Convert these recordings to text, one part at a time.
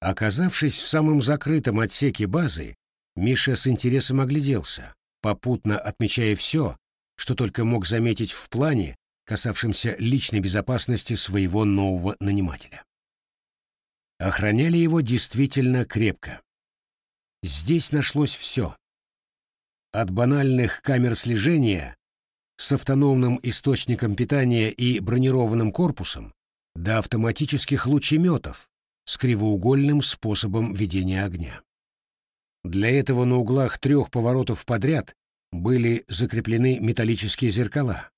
Оказавшись в самом закрытом отсеке базы, Миша с интересом огляделся, попутно отмечая все, что только мог заметить в плане, касавшемся личной безопасности своего нового нанимателя. Охраняли его действительно крепко. Здесь нашлось все. От банальных камер слежения с автономным источником питания и бронированным корпусом до автоматических лучеметов с кривоугольным способом ведения огня. Для этого на углах трех поворотов подряд были закреплены металлические зеркала.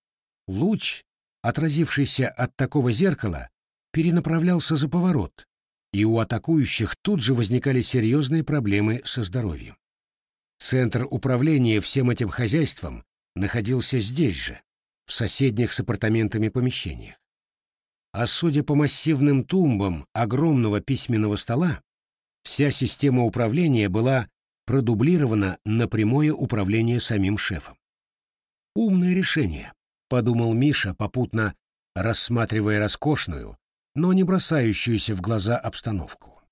Луч, отразившийся от такого зеркала, перенаправлялся за поворот, и у атакующих тут же возникали серьезные проблемы со здоровьем. Центр управления всем этим хозяйством находился здесь же, в соседних с апартаментами помещениях. А судя по массивным тумбам огромного письменного стола, вся система управления была продублирована на прямое управление самим шефом. «Умное решение», — подумал Миша, попутно рассматривая роскошную, но не бросающуюся в глаза обстановку.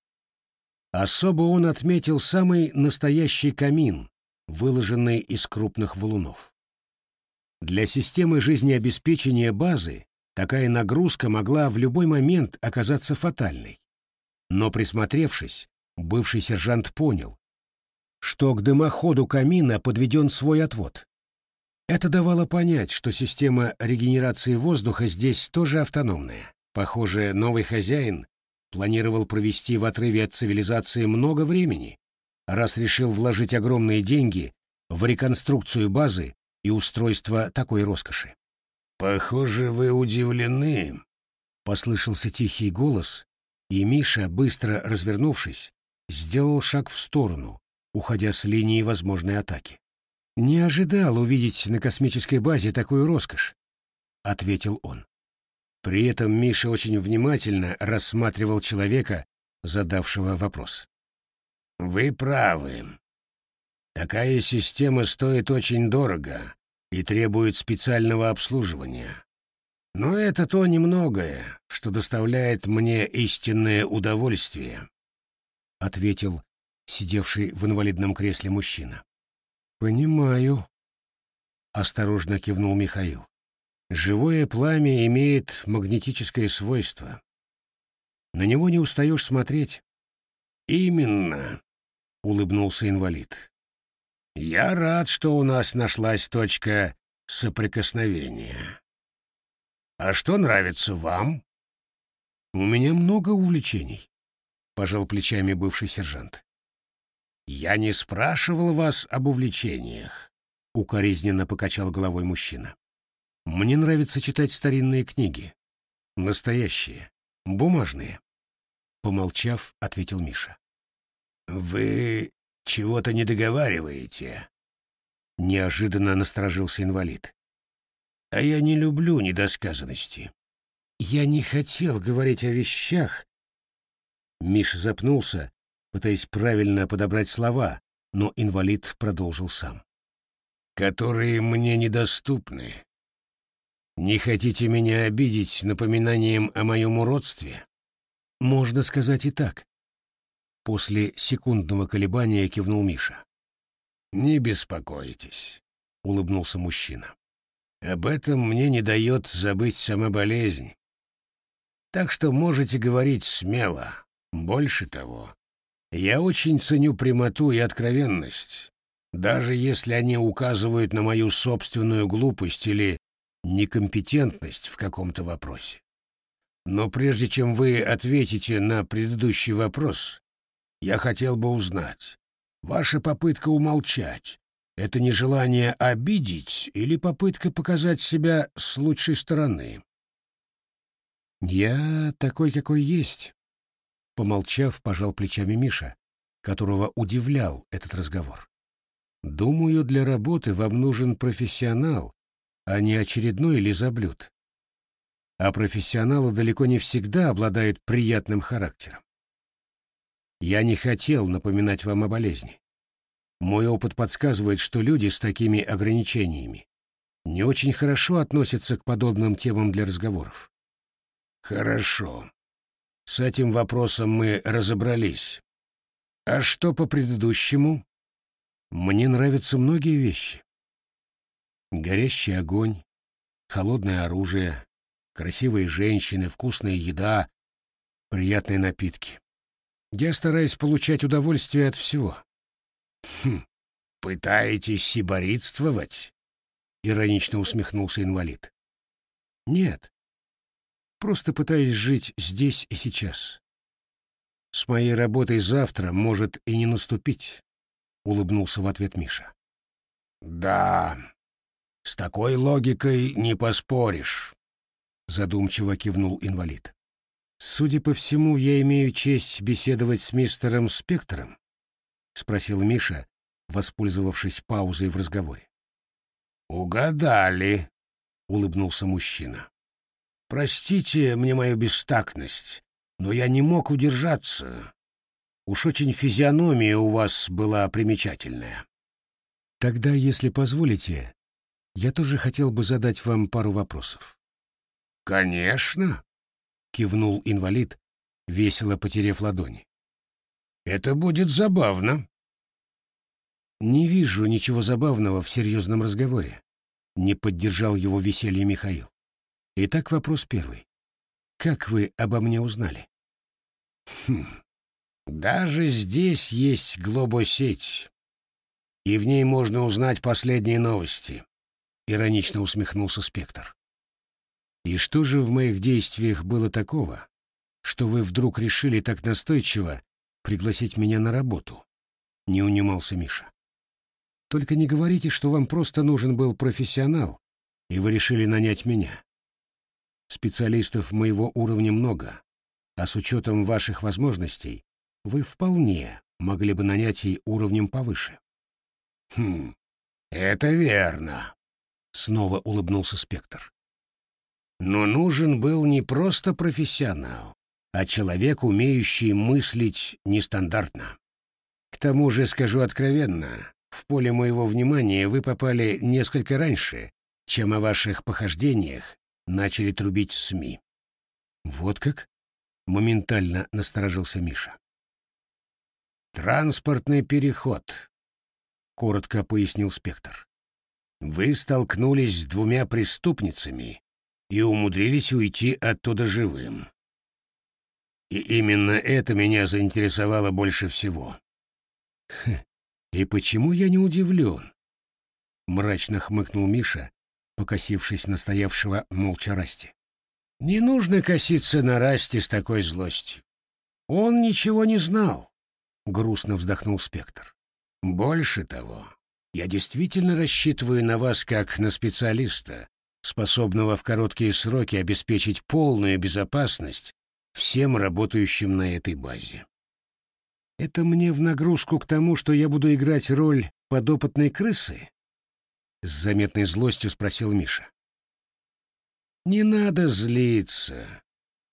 Особо он отметил самый настоящий камин, выложенный из крупных валунов. Для системы жизнеобеспечения базы такая нагрузка могла в любой момент оказаться фатальной. Но присмотревшись, бывший сержант понял, что к дымоходу камина подведен свой отвод. Это давало понять, что система регенерации воздуха здесь тоже автономная. Похоже, новый хозяин планировал провести в отрыве от цивилизации много времени, раз решил вложить огромные деньги в реконструкцию базы и устройство такой роскоши. «Похоже, вы удивлены», — послышался тихий голос, и Миша, быстро развернувшись, сделал шаг в сторону, уходя с линии возможной атаки. «Не ожидал увидеть на космической базе такую роскошь», — ответил он. При этом Миша очень внимательно рассматривал человека, задавшего вопрос. «Вы правы. Такая система стоит очень дорого и требует специального обслуживания. Но это то немногое, что доставляет мне истинное удовольствие», — ответил сидевший в инвалидном кресле мужчина. «Понимаю», — осторожно кивнул Михаил. Живое пламя имеет магнетическое свойство. На него не устаешь смотреть. Именно, улыбнулся инвалид. Я рад, что у нас нашлась точка соприкосновения. А что нравится вам? У меня много увлечений, пожал плечами бывший сержант. Я не спрашивал вас об увлечениях, укоризненно покачал головой мужчина. Мне нравится читать старинные книги. Настоящие, бумажные. Помолчав, ответил Миша. Вы чего-то не договариваете? Неожиданно насторожился инвалид. А я не люблю недосказанности. Я не хотел говорить о вещах. Миша запнулся, пытаясь правильно подобрать слова, но инвалид продолжил сам. Которые мне недоступны. Не хотите меня обидеть напоминанием о моем уродстве? Можно сказать и так. После секундного колебания кивнул Миша. Не беспокойтесь, улыбнулся мужчина. Об этом мне не дает забыть сама болезнь. Так что можете говорить смело. Больше того, я очень ценю прямоту и откровенность, даже если они указывают на мою собственную глупость или некомпетентность в каком-то вопросе. Но прежде чем вы ответите на предыдущий вопрос, я хотел бы узнать, ваша попытка умолчать — это не желание обидеть или попытка показать себя с лучшей стороны? Я такой, какой есть. Помолчав, пожал плечами Миша, которого удивлял этот разговор. Думаю, для работы вам нужен профессионал, а не очередной лизоблюд. А профессионалы далеко не всегда обладают приятным характером. Я не хотел напоминать вам о болезни. Мой опыт подсказывает, что люди с такими ограничениями не очень хорошо относятся к подобным темам для разговоров. Хорошо. С этим вопросом мы разобрались. А что по предыдущему? Мне нравятся многие вещи. Горящий огонь, холодное оружие, красивые женщины, вкусная еда, приятные напитки. Я стараюсь получать удовольствие от всего. Хм, пытаетесь сиборитствовать? Иронично усмехнулся инвалид. Нет. Просто пытаюсь жить здесь и сейчас. С моей работой завтра может и не наступить, улыбнулся в ответ Миша. Да, с такой логикой не поспоришь, задумчиво кивнул инвалид. Судя по всему, я имею честь беседовать с мистером Спектром, спросил Миша, воспользовавшись паузой в разговоре. Угадали, улыбнулся мужчина. Простите мне мою бестактность, но я не мог удержаться. Уж очень физиономия у вас была примечательная. Тогда, если позволите, я тоже хотел бы задать вам пару вопросов. Конечно, кивнул инвалид, весело потеряв ладони. Это будет забавно. Не вижу ничего забавного в серьезном разговоре. Не поддержал его веселье Михаил. Итак, вопрос первый. Как вы обо мне узнали? Хм. Даже здесь есть глобосеть, и в ней можно узнать последние новости. Иронично усмехнулся Спектр. И что же в моих действиях было такого, что вы вдруг решили так настойчиво пригласить меня на работу? Не унимался Миша. Только не говорите, что вам просто нужен был профессионал, и вы решили нанять меня. Специалистов моего уровня много, а с учетом ваших возможностей вы вполне могли бы нанять и уровнем повыше. Хм, это верно, снова улыбнулся Спектр. Но нужен был не просто профессионал, а человек, умеющий мыслить нестандартно. К тому же, скажу откровенно, в поле моего внимания вы попали несколько раньше, чем о ваших похождениях начали трубить СМИ. Вот как? Моментально насторожился Миша. Транспортный переход, коротко пояснил Спектр. Вы столкнулись с двумя преступницами и умудрились уйти оттуда живым. И именно это меня заинтересовало больше всего. «И почему я не удивлен?» — мрачно хмыкнул Миша, покосившись на стоявшего молча Расти. «Не нужно коситься на Расти с такой злостью. Он ничего не знал», — грустно вздохнул Спектр. «Больше того, я действительно рассчитываю на вас как на специалиста, способного в короткие сроки обеспечить полную безопасность всем работающим на этой базе. Это мне в нагрузку к тому, что я буду играть роль подопытной крысы? С заметной злостью спросил Миша. Не надо злиться,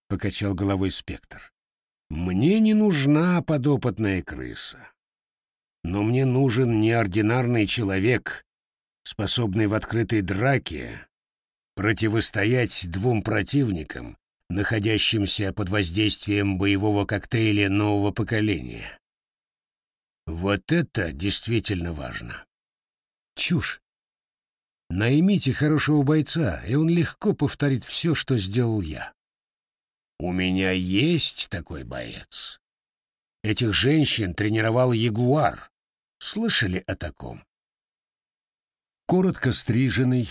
покачал головой спектр. Мне не нужна подопытная крыса. Но мне нужен неординарный человек, способный в открытой драке противостоять двум противникам находящимся под воздействием боевого коктейля нового поколения. Вот это действительно важно. Чушь. Наймите хорошего бойца, и он легко повторит все, что сделал я. У меня есть такой боец. Этих женщин тренировал Ягуар. Слышали о таком? Коротко стриженный,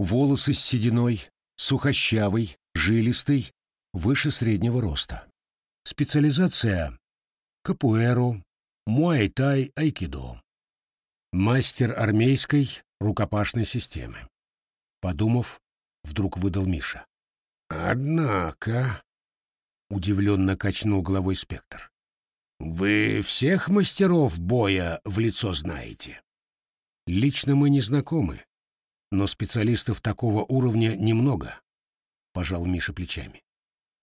волосы с сединой, сухощавый, жилистый, выше среднего роста. Специализация — капуэру, муай-тай, айкидо. Мастер армейской рукопашной системы. Подумав, вдруг выдал Миша. «Однако...» — удивленно качнул головой спектр. «Вы всех мастеров боя в лицо знаете?» «Лично мы не знакомы, но специалистов такого уровня немного. — пожал Миша плечами.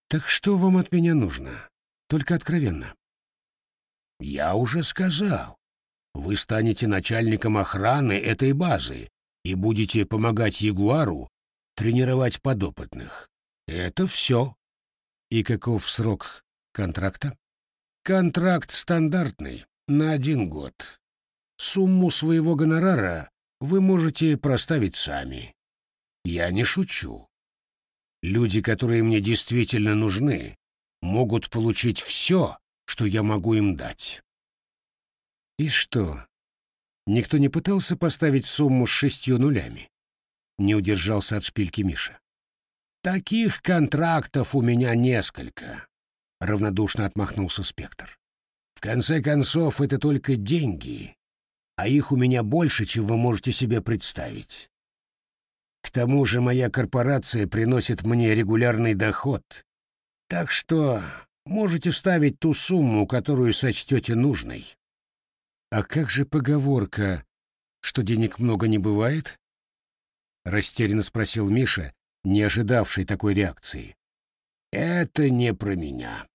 «Так что вам от меня нужно? Только откровенно». «Я уже сказал. Вы станете начальником охраны этой базы и будете помогать Ягуару тренировать подопытных. Это все». «И каков срок контракта? Контракт стандартный, на один год. Сумму своего гонорара вы можете проставить сами. Я не шучу. Люди, которые мне действительно нужны, могут получить все, что я могу им дать. И что? Никто не пытался поставить сумму с шестью нулями? Не удержался от шпильки Миша. Таких контрактов у меня несколько, равнодушно отмахнулся Спектр. В конце концов, это только деньги, а их у меня больше, чем вы можете себе представить. К тому же моя корпорация приносит мне регулярный доход, так что можете ставить ту сумму, которую сочтете нужной. А как же поговорка, что денег много не бывает? Растерянно спросил Миша, не ожидавший такой реакции. Это не про меня.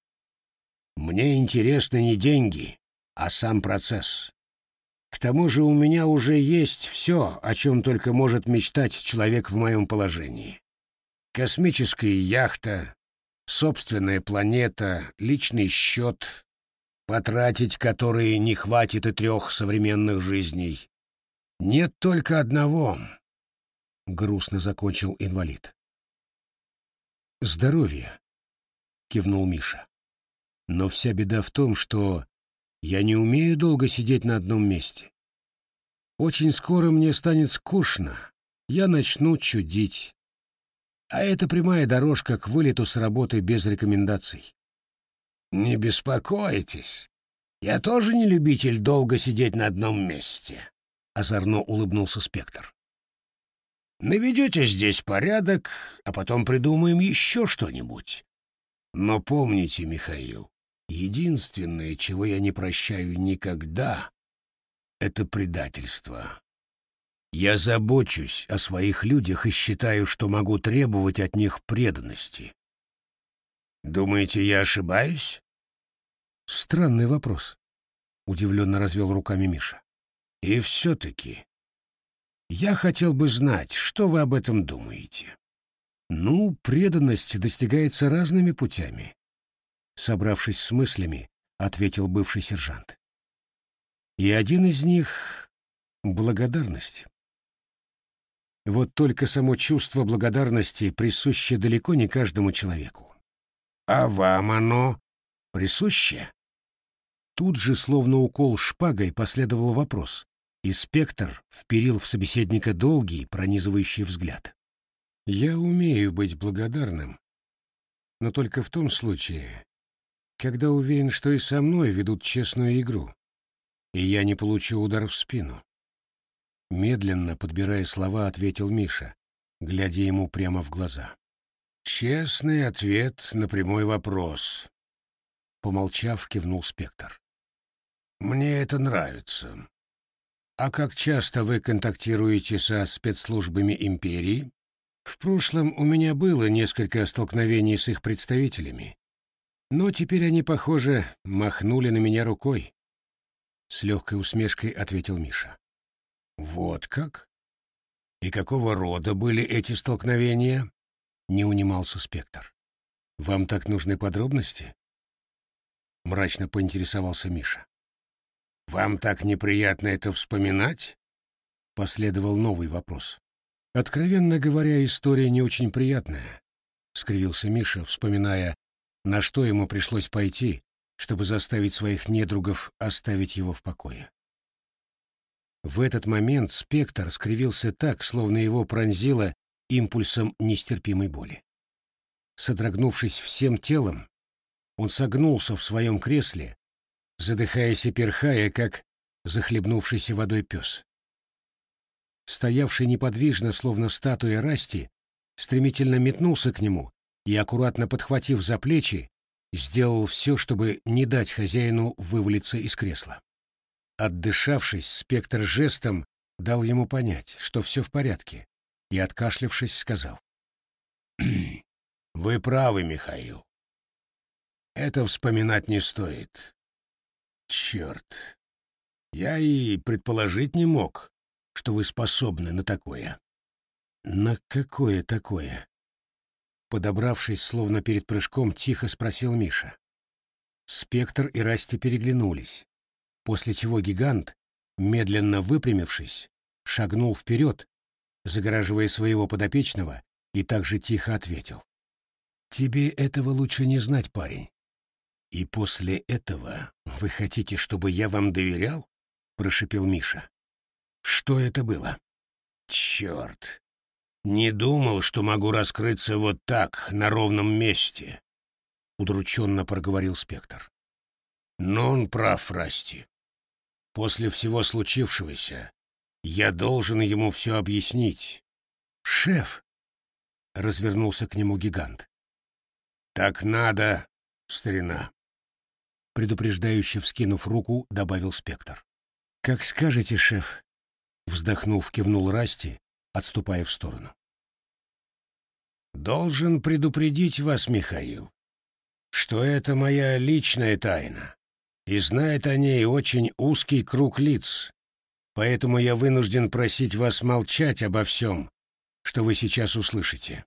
Мне интересны не деньги, а сам процесс. Тому же у меня уже есть все, о чем только может мечтать человек в моем положении. Космическая яхта, собственная планета, личный счет, потратить который не хватит и трех современных жизней. Нет только одного, — грустно закончил инвалид. «Здоровье», — кивнул Миша. «Но вся беда в том, что я не умею долго сидеть на одном месте. Очень скоро мне станет скучно, я начну чудить. А это прямая дорожка к вылету с работы без рекомендаций. Не беспокойтесь, я тоже не любитель долго сидеть на одном месте, — озорно улыбнулся Спектр. Наведете здесь порядок, а потом придумаем еще что-нибудь. Но помните, Михаил, Единственное, чего я не прощаю никогда, — это предательство. Я забочусь о своих людях и считаю, что могу требовать от них преданности. Думаете, я ошибаюсь? Странный вопрос, — удивленно развел руками Миша. И все-таки я хотел бы знать, что вы об этом думаете. Ну, преданность достигается разными путями. Собравшись с мыслями, ответил бывший сержант. И один из них — благодарность. Вот только само чувство благодарности присуще далеко не каждому человеку. А вам оно присуще? Тут же, словно укол шпагой, последовал вопрос, и спектр вперил в собеседника долгий, пронизывающий взгляд. «Я умею быть благодарным, но только в том случае, когда уверен, что и со мной ведут честную игру, и я не получу удар в спину. Медленно, подбирая слова, ответил Миша, глядя ему прямо в глаза. «Честный ответ на прямой вопрос», — помолчав, кивнул Спектр. «Мне это нравится. А как часто вы контактируете со спецслужбами империи?» «В прошлом у меня было несколько столкновений с их представителями, но теперь они, похоже, махнули на меня рукой. С легкой усмешкой ответил Миша. Вот как? И какого рода были эти столкновения? Не унимался Спектр. Вам так нужны подробности? Мрачно поинтересовался Миша. Вам так неприятно это вспоминать? Последовал новый вопрос. Откровенно говоря, история не очень приятная, скривился Миша, вспоминая на что ему пришлось пойти, чтобы заставить своих недругов оставить его в покое. В этот момент спектр скривился так, словно его пронзило импульсом нестерпимой боли. Содрогнувшись всем телом, он согнулся в своем кресле, задыхаясь и перхая, как захлебнувшийся водой пес. Стоявший неподвижно, словно статуя Расти, стремительно метнулся к нему и, аккуратно подхватив за плечи, сделал все, чтобы не дать хозяину вывалиться из кресла. Отдышавшись, спектр жестом дал ему понять, что все в порядке, и, откашлявшись, сказал. «Вы правы, Михаил. Это вспоминать не стоит. Черт, я и предположить не мог, что вы способны на такое». «На какое такое?» Подобравшись, словно перед прыжком, тихо спросил Миша. Спектр и Расти переглянулись, после чего гигант, медленно выпрямившись, шагнул вперед, загораживая своего подопечного, и также тихо ответил. «Тебе этого лучше не знать, парень. И после этого вы хотите, чтобы я вам доверял?» — прошипел Миша. «Что это было?» «Черт! Не думал, что могу раскрыться вот так, на ровном месте», — удрученно проговорил Спектр. «Но он прав, Расти. После всего случившегося я должен ему все объяснить. «Шеф!» — развернулся к нему гигант. «Так надо, старина!» Предупреждающе вскинув руку, добавил спектр. «Как скажете, шеф!» Вздохнув, кивнул Расти, отступая в сторону. «Должен предупредить вас, Михаил, что это моя личная тайна, и знает о ней очень узкий круг лиц, поэтому я вынужден просить вас молчать обо всем, что вы сейчас услышите.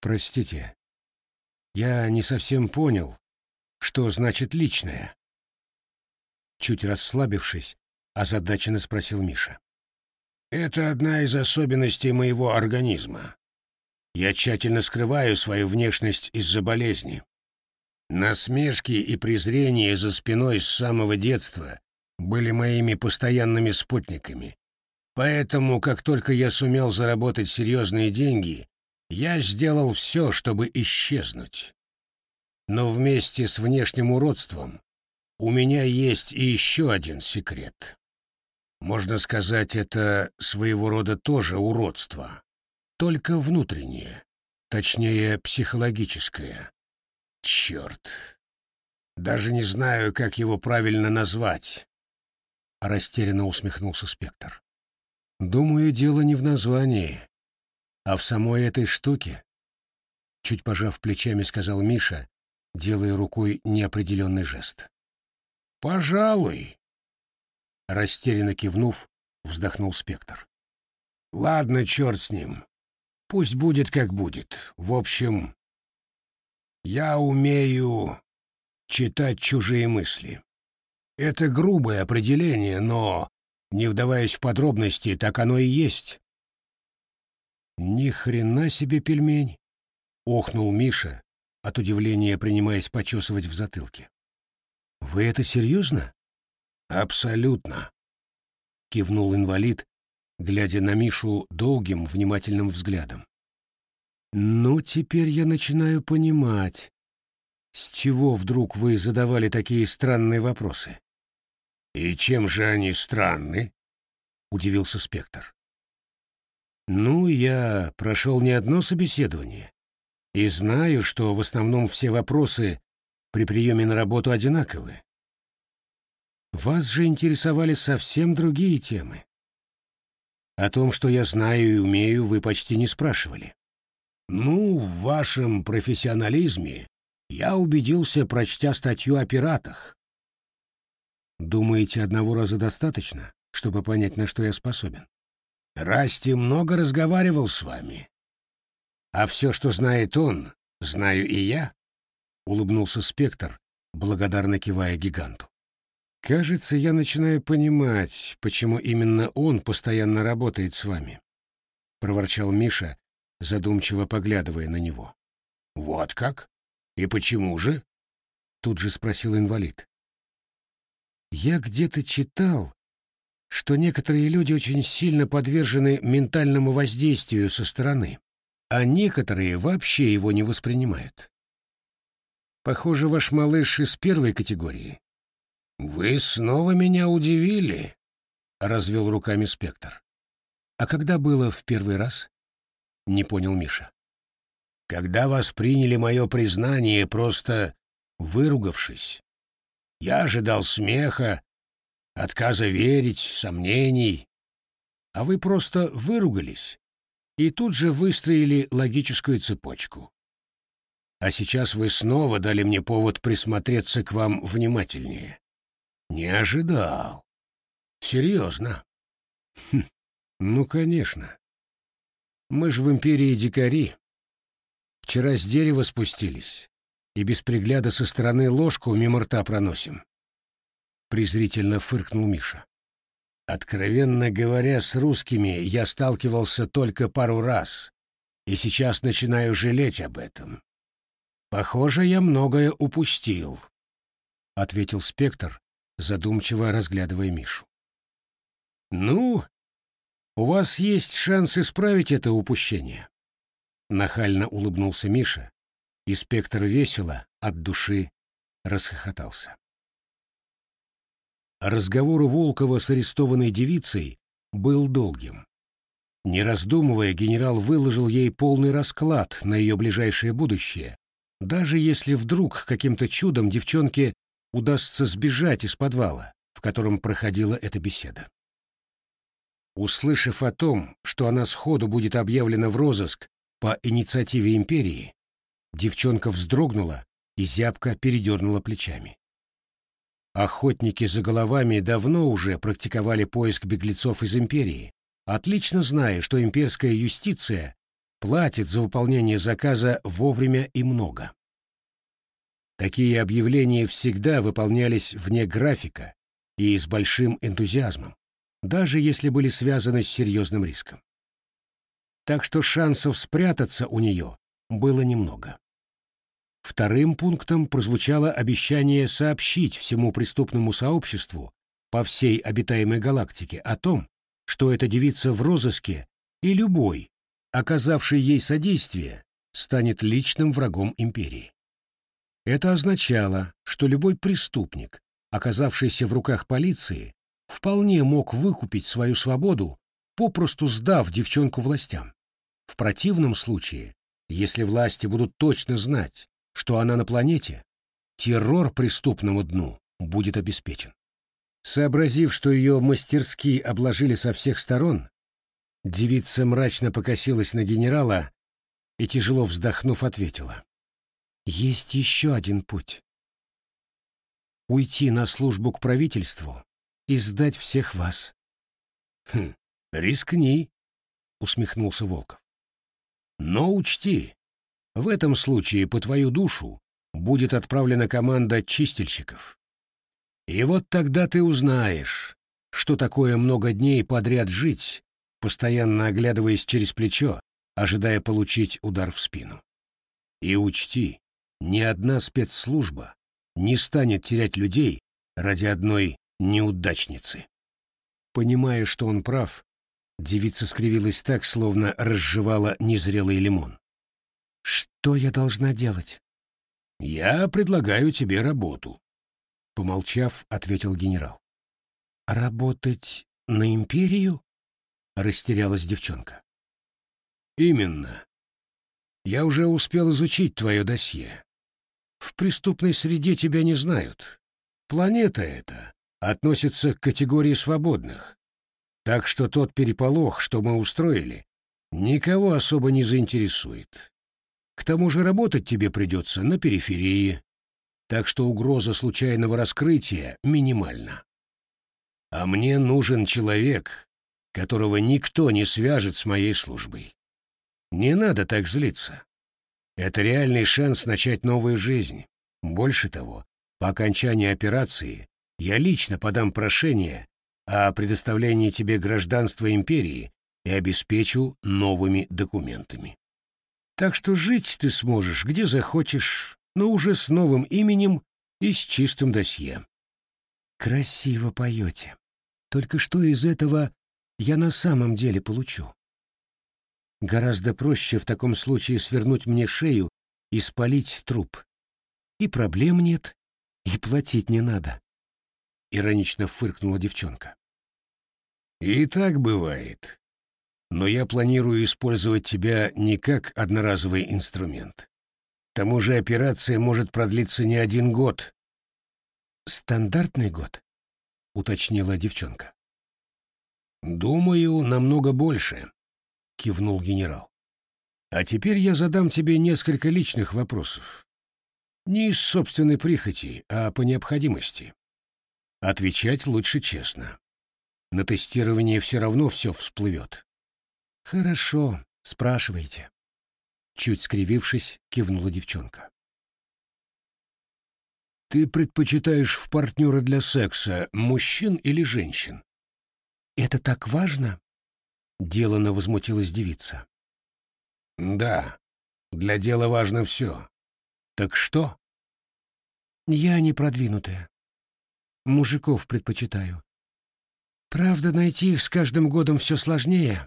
Простите, я не совсем понял, что значит личное. Чуть расслабившись, озадаченно спросил Миша. Это одна из особенностей моего организма. Я тщательно скрываю свою внешность из-за болезни. Насмешки и презрение за спиной с самого детства были моими постоянными спутниками. Поэтому, как только я сумел заработать серьезные деньги, я сделал все, чтобы исчезнуть. Но вместе с внешним уродством у меня есть и еще один секрет. Можно сказать, это своего рода тоже уродство, только внутреннее, точнее, психологическое. Черт. Даже не знаю, как его правильно назвать. — растерянно усмехнулся Спектр. «Думаю, дело не в названии, а в самой этой штуке», — чуть пожав плечами, сказал Миша, делая рукой неопределенный жест. «Пожалуй», — растерянно кивнув, вздохнул Спектр. «Ладно, черт с ним. Пусть будет, как будет. В общем, я умею читать чужие мысли. Это грубое определение, но, не вдаваясь в подробности, так оно и есть. Ни хрена себе пельмень, охнул Миша, от удивления принимаясь почесывать в затылке. Вы это серьезно? Абсолютно, кивнул инвалид, глядя на Мишу долгим, внимательным взглядом. Ну, теперь я начинаю понимать, с чего вдруг вы задавали такие странные вопросы. «И чем же они странны?» — удивился Спектр. «Ну, я прошел не одно собеседование и знаю, что в основном все вопросы при приеме на работу одинаковы. Вас же интересовали совсем другие темы. О том, что я знаю и умею, вы почти не спрашивали. Ну, в вашем профессионализме я убедился, прочтя статью о пиратах, Думаете, одного раза достаточно, чтобы понять, на что я способен? Расти много разговаривал с вами. А все, что знает он, знаю и я, — улыбнулся Спектр, благодарно кивая гиганту. Кажется, я начинаю понимать, почему именно он постоянно работает с вами, — проворчал Миша, задумчиво поглядывая на него. Вот как? И почему же? Тут же спросил инвалид. Я где-то читал, что некоторые люди очень сильно подвержены ментальному воздействию со стороны, а некоторые вообще его не воспринимают. Похоже, ваш малыш из первой категории. Вы снова меня удивили, развел руками спектр. А когда было в первый раз? Не понял Миша. Когда вас приняли мое признание, просто выругавшись. Я ожидал смеха, отказа верить, сомнений. А вы просто выругались и тут же выстроили логическую цепочку. А сейчас вы снова дали мне повод присмотреться к вам внимательнее. Не ожидал. Серьезно. Хм, ну, конечно. Мы же в империи дикари. Вчера с дерева спустились, и без пригляда со стороны ложку мимо рта проносим. Презрительно фыркнул Миша. Откровенно говоря, с русскими я сталкивался только пару раз, и сейчас начинаю жалеть об этом. Похоже, я многое упустил, — ответил спектр, задумчиво разглядывая Мишу. Ну, у вас есть шанс исправить это упущение. Нахально улыбнулся Миша, и спектр весело, от души, расхохотался. Разговор Волкова с арестованной девицей был долгим. Не раздумывая, генерал выложил ей полный расклад на ее ближайшее будущее, даже если вдруг каким-то чудом девчонке удастся сбежать из подвала, в котором проходила эта беседа. Услышав о том, что она сходу будет объявлена в розыск по инициативе империи, девчонка вздрогнула и зябко передернула плечами. Охотники за головами давно уже практиковали поиск беглецов из империи, отлично зная, что имперская юстиция платит за выполнение заказа вовремя и много. Такие объявления всегда выполнялись вне графика и с большим энтузиазмом, даже если были связаны с серьезным риском. Так что шансов спрятаться у нее было немного. Вторым пунктом прозвучало обещание сообщить всему преступному сообществу по всей обитаемой галактике о том, что эта девица в розыске, и любой, оказавший ей содействие, станет личным врагом империи. Это означало, что любой преступник, оказавшийся в руках полиции, вполне мог выкупить свою свободу, попросту сдав девчонку властям. В противном случае, если власти будут точно знать, что она на планете, террор преступному дну будет обеспечен. Сообразив, что ее мастерски обложили со всех сторон, девица мрачно покосилась на генерала и, тяжело вздохнув, ответила. «Есть еще один путь. Уйти на службу к правительству и сдать всех вас». «Хм, рискни», — усмехнулся Волков. «Но учти, в этом случае по твою душу будет отправлена команда чистильщиков. И вот тогда ты узнаешь, что такое много дней подряд жить, постоянно оглядываясь через плечо, ожидая получить удар в спину. И учти, ни одна спецслужба не станет терять людей ради одной неудачницы. Понимая, что он прав, девица скривилась так, словно разжевала незрелый лимон. Что я должна делать? Я предлагаю тебе работу. Помолчав, ответил генерал. Работать на империю? Растерялась девчонка. Именно. Я уже успел изучить твое досье. В преступной среде тебя не знают. Планета эта относится к категории свободных. Так что тот переполох, что мы устроили, никого особо не заинтересует. К тому же работать тебе придется на периферии, так что угроза случайного раскрытия минимальна. А мне нужен человек, которого никто не свяжет с моей службой. Не надо так злиться. Это реальный шанс начать новую жизнь. Больше того, по окончании операции я лично подам прошение о предоставлении тебе гражданства империи и обеспечу новыми документами. Так что жить ты сможешь где захочешь, но уже с новым именем и с чистым досье. Красиво поете. Только что из этого я на самом деле получу? Гораздо проще в таком случае свернуть мне шею и спалить труп. И проблем нет, и платить не надо. Иронично фыркнула девчонка. И так бывает но я планирую использовать тебя не как одноразовый инструмент. К тому же операция может продлиться не один год. «Стандартный год?» — уточнила девчонка. «Думаю, намного больше», — кивнул генерал. «А теперь я задам тебе несколько личных вопросов. Не из собственной прихоти, а по необходимости. Отвечать лучше честно. На тестировании все равно все всплывет. «Хорошо, спрашивайте». Чуть скривившись, кивнула девчонка. Ты предпочитаешь в партнера для секса мужчин или женщин? Это так важно? Делано возмутилась девица. Да, для дела важно все. Так что? Я не продвинутая. Мужиков предпочитаю. Правда, найти их с каждым годом все сложнее.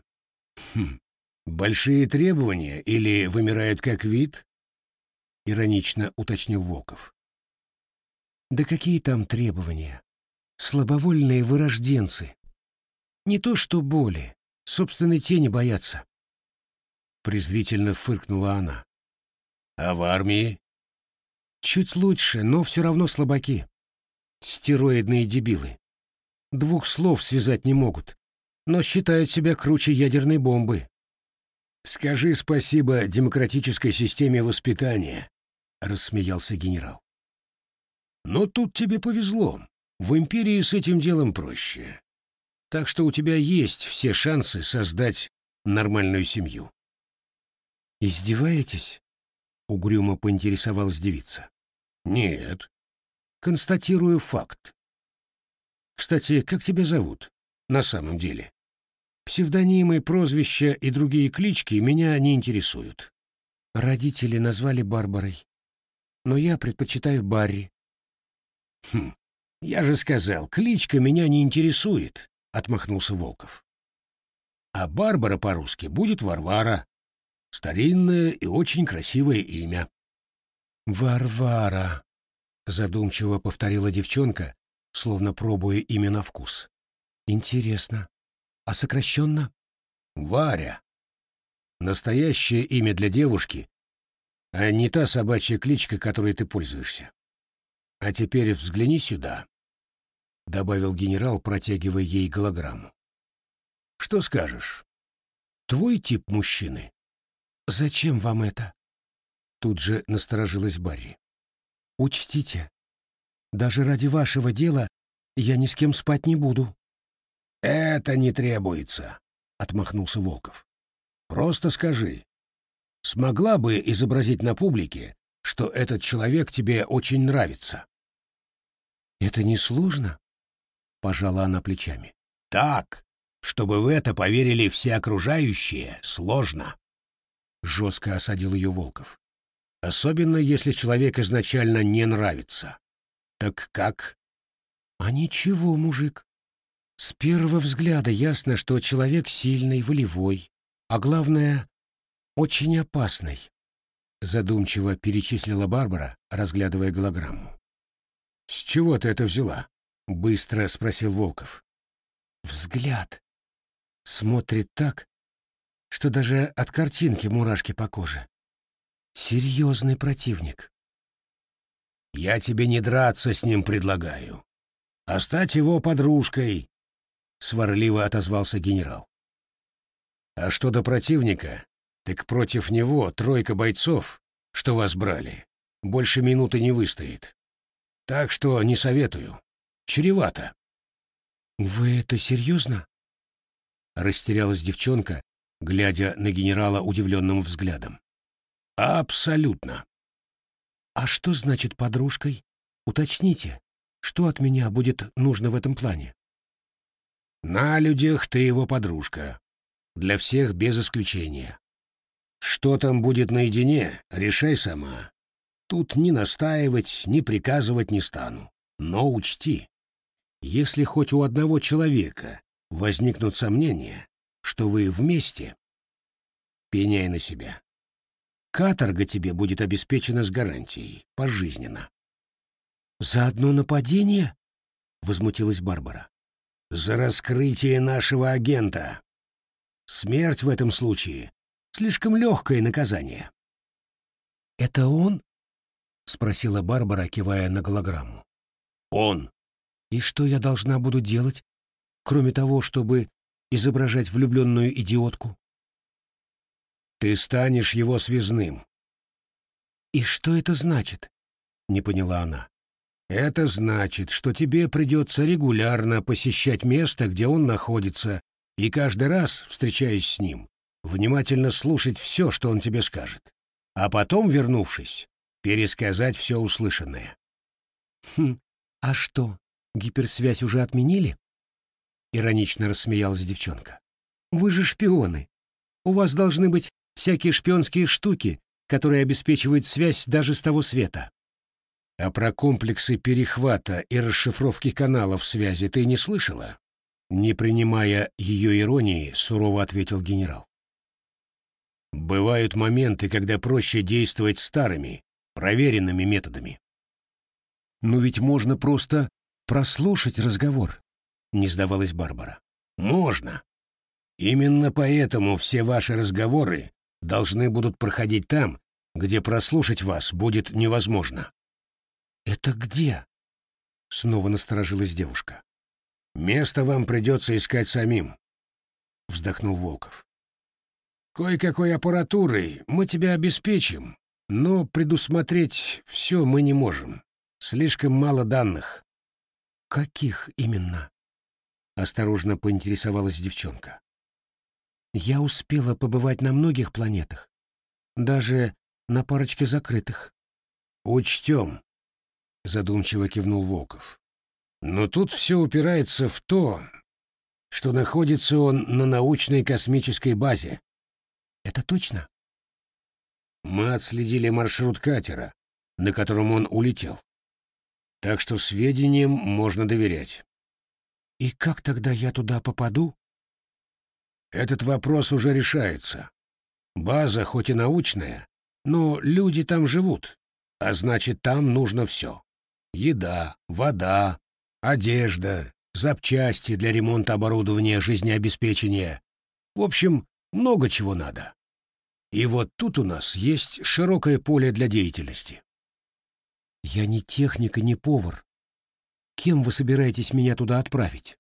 Хм. Большие требования или вымирают как вид? Иронично уточнил Волков. Да какие там требования? Слабовольные вырожденцы. Не то что боли, собственной тени боятся. Презрительно фыркнула она. А в армии? Чуть лучше, но все равно слабаки. Стероидные дебилы. Двух слов связать не могут, но считают себя круче ядерной бомбы. Скажи спасибо демократической системе воспитания, рассмеялся генерал. Но тут тебе повезло. В империи с этим делом проще. Так что у тебя есть все шансы создать нормальную семью. Издеваетесь? Угрюмо поинтересовалась девица. Нет. Констатирую факт. Кстати, как тебя зовут? На самом деле. Псевдонимы, прозвища и другие клички меня не интересуют. Родители назвали Барбарой. Но я предпочитаю Барри. Хм, я же сказал, кличка меня не интересует, отмахнулся Волков. А Барбара по-русски будет Варвара. Старинное и очень красивое имя. Варвара, задумчиво повторила девчонка, словно пробуя имя на вкус. Интересно. А сокращенно? Варя. Настоящее имя для девушки, а не та собачья кличка, которой ты пользуешься. А теперь взгляни сюда, добавил генерал, протягивая ей голограмму. Что скажешь? Твой тип мужчины? Зачем вам это? Тут же насторожилась Барри. Учтите, даже ради вашего дела я ни с кем спать не буду. Это не требуется, отмахнулся Волков. Просто скажи, смогла бы изобразить на публике, что этот человек тебе очень нравится? Это несложно, пожала она плечами. Так, чтобы в это поверили все окружающие, сложно. Жестко осадил ее Волков. Особенно, если человек изначально не нравится. Так как? А ничего, мужик. С первого взгляда ясно, что человек сильный, волевой, а главное, очень опасный. Задумчиво перечислила Барбара, разглядывая голограмму. «С чего ты это взяла?» — быстро спросил Волков. «Взгляд. Смотрит так, что даже от картинки мурашки по коже. Серьезный противник. Я тебе не драться с ним предлагаю, а стать его подружкой, — сварливо отозвался генерал. А что до противника, так против него тройка бойцов, что вас брали, больше минуты не выстоит. Так что не советую. Чревато. — Вы это серьезно? — растерялась девчонка, глядя на генерала удивленным взглядом. — Абсолютно. «А что значит подружкой? Уточните, что от меня будет нужно в этом плане?» «На людях ты его подружка. Для всех без исключения. Что там будет наедине, решай сама. Тут ни настаивать, ни приказывать не стану. Но учти, если хоть у одного человека возникнут сомнения, что вы вместе, пеняй на себя. Каторга тебе будет обеспечена с гарантией, пожизненно. «За одно нападение?» — возмутилась Барбара. «За раскрытие нашего агента. Смерть в этом случае — слишком легкое наказание». «Это он?» — спросила Барбара, кивая на голограмму. «Он». «И что я должна буду делать, кроме того, чтобы изображать влюбленную идиотку?» Ты станешь его связным. И что это значит? Не поняла она. Это значит, что тебе придется регулярно посещать место, где он находится, и каждый раз, встречаясь с ним, внимательно слушать все, что он тебе скажет, а потом, вернувшись, пересказать все услышанное. Хм, а что, гиперсвязь уже отменили? Иронично рассмеялась девчонка. Вы же шпионы. У вас должны быть всякие шпионские штуки, которые обеспечивают связь даже с того света. А про комплексы перехвата и расшифровки каналов связи ты не слышала? Не принимая ее иронии, сурово ответил генерал. Бывают моменты, когда проще действовать старыми, проверенными методами. Но ведь можно просто прослушать разговор, не сдавалась Барбара. Можно. Именно поэтому все ваши разговоры должны будут проходить там, где прослушать вас будет невозможно. Это где? Снова насторожилась девушка. Место вам придется искать самим, вздохнул Волков. Кое-какой аппаратурой мы тебя обеспечим, но предусмотреть все мы не можем. Слишком мало данных. Каких именно? Осторожно поинтересовалась девчонка. Я успела побывать на многих планетах, даже на парочке закрытых. Учтем, задумчиво кивнул Волков. Но тут все упирается в то, что находится он на научной космической базе. Это точно? Мы отследили маршрут катера, на котором он улетел. Так что сведениям можно доверять. И как тогда я туда попаду? Этот вопрос уже решается. База хоть и научная, но люди там живут, а значит, там нужно все. Еда, вода, одежда, запчасти для ремонта оборудования жизнеобеспечения. В общем, много чего надо. И вот тут у нас есть широкое поле для деятельности. Я не техник и не повар. Кем вы собираетесь меня туда отправить?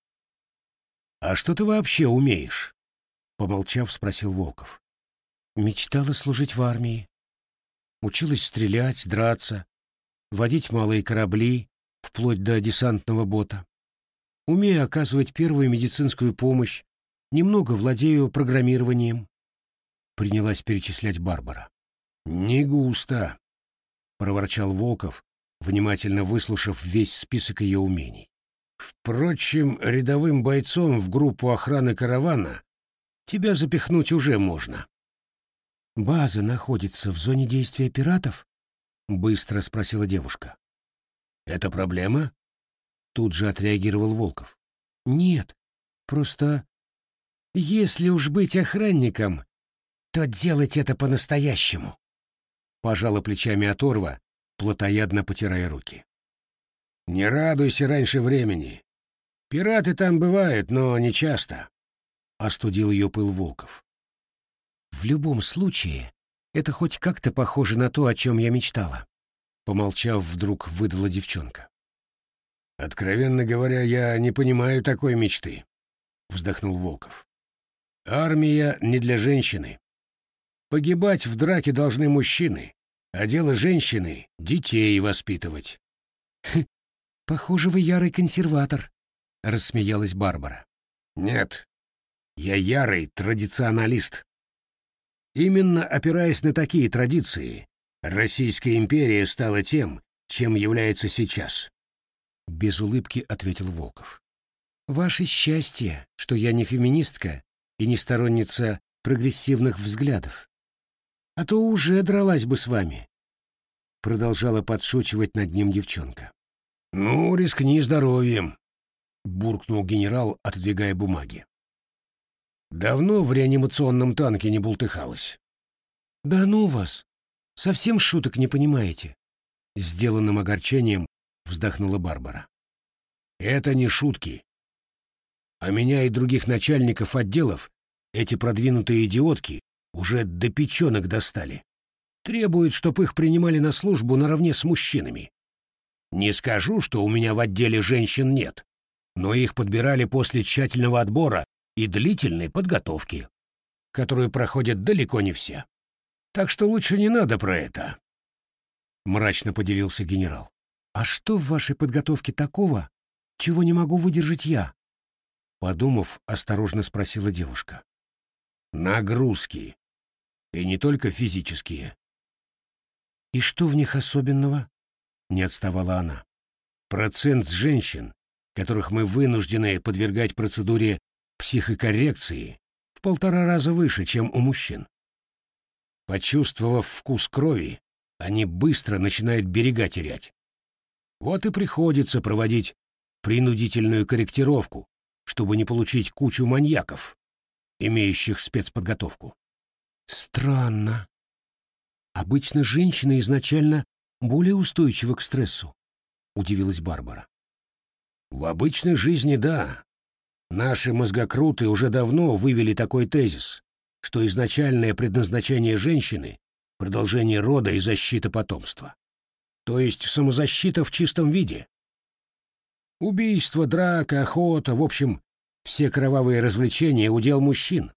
А что ты вообще умеешь? Помолчав, спросил Волков. Мечтала служить в армии. Училась стрелять, драться, водить малые корабли, вплоть до десантного бота. Умею оказывать первую медицинскую помощь, Немного владею программированием. Принялась перечислять Барбара. Не густо, проворчал Волков, внимательно выслушав весь список ее умений. Впрочем, рядовым бойцом в группу охраны каравана тебя запихнуть уже можно. База находится в зоне действия пиратов? быстро спросила девушка. Это проблема? Тут же отреагировал Волков. Нет, просто если уж быть охранником, то делать это по-настоящему. Пожала плечами оторва, плотоядно потирая руки. Не радуйся раньше времени. Пираты там бывают, но не часто. Остудил ее пыл Волков. В любом случае, это хоть как-то похоже на то, о чем я мечтала. Помолчав, вдруг выдала девчонка. Откровенно говоря, я не понимаю такой мечты, вздохнул Волков. Армия не для женщины. Погибать в драке должны мужчины, а дело женщины — детей воспитывать. «Похоже, вы ярый консерватор», — рассмеялась Барбара. «Нет, я ярый традиционалист. Именно опираясь на такие традиции, Российская империя стала тем, чем является сейчас», — без улыбки ответил Волков. «Ваше счастье, что я не феминистка и не сторонница прогрессивных взглядов. А то уже дралась бы с вами. Продолжала подшучивать над ним девчонка. Ну, рискни здоровьем, буркнул генерал, отодвигая бумаги. Давно в реанимационном танке не бултыхалась. Да ну вас, совсем шуток не понимаете. Сделанным огорчением вздохнула Барбара. Это не шутки а меня и других начальников отделов эти продвинутые идиотки уже до печенок достали. Требуют, чтоб их принимали на службу наравне с мужчинами. Не скажу, что у меня в отделе женщин нет, но их подбирали после тщательного отбора и длительной подготовки, которую проходят далеко не все. Так что лучше не надо про это. Мрачно поделился генерал. А что в вашей подготовке такого, чего не могу выдержать я? Подумав, осторожно спросила девушка. Нагрузки. И не только физические. И что в них особенного? Не отставала она. Процент женщин, которых мы вынуждены подвергать процедуре психокоррекции, в полтора раза выше, чем у мужчин. Почувствовав вкус крови, они быстро начинают берега терять. Вот и приходится проводить принудительную корректировку, чтобы не получить кучу маньяков, имеющих спецподготовку. Странно. Обычно женщины изначально более устойчивы к стрессу, удивилась Барбара. В обычной жизни да. Наши мозгокруты уже давно вывели такой тезис, что изначальное предназначение женщины — продолжение рода и защита потомства. То есть самозащита в чистом виде. Убийство, драка, охота, в общем, все кровавые развлечения — удел мужчин.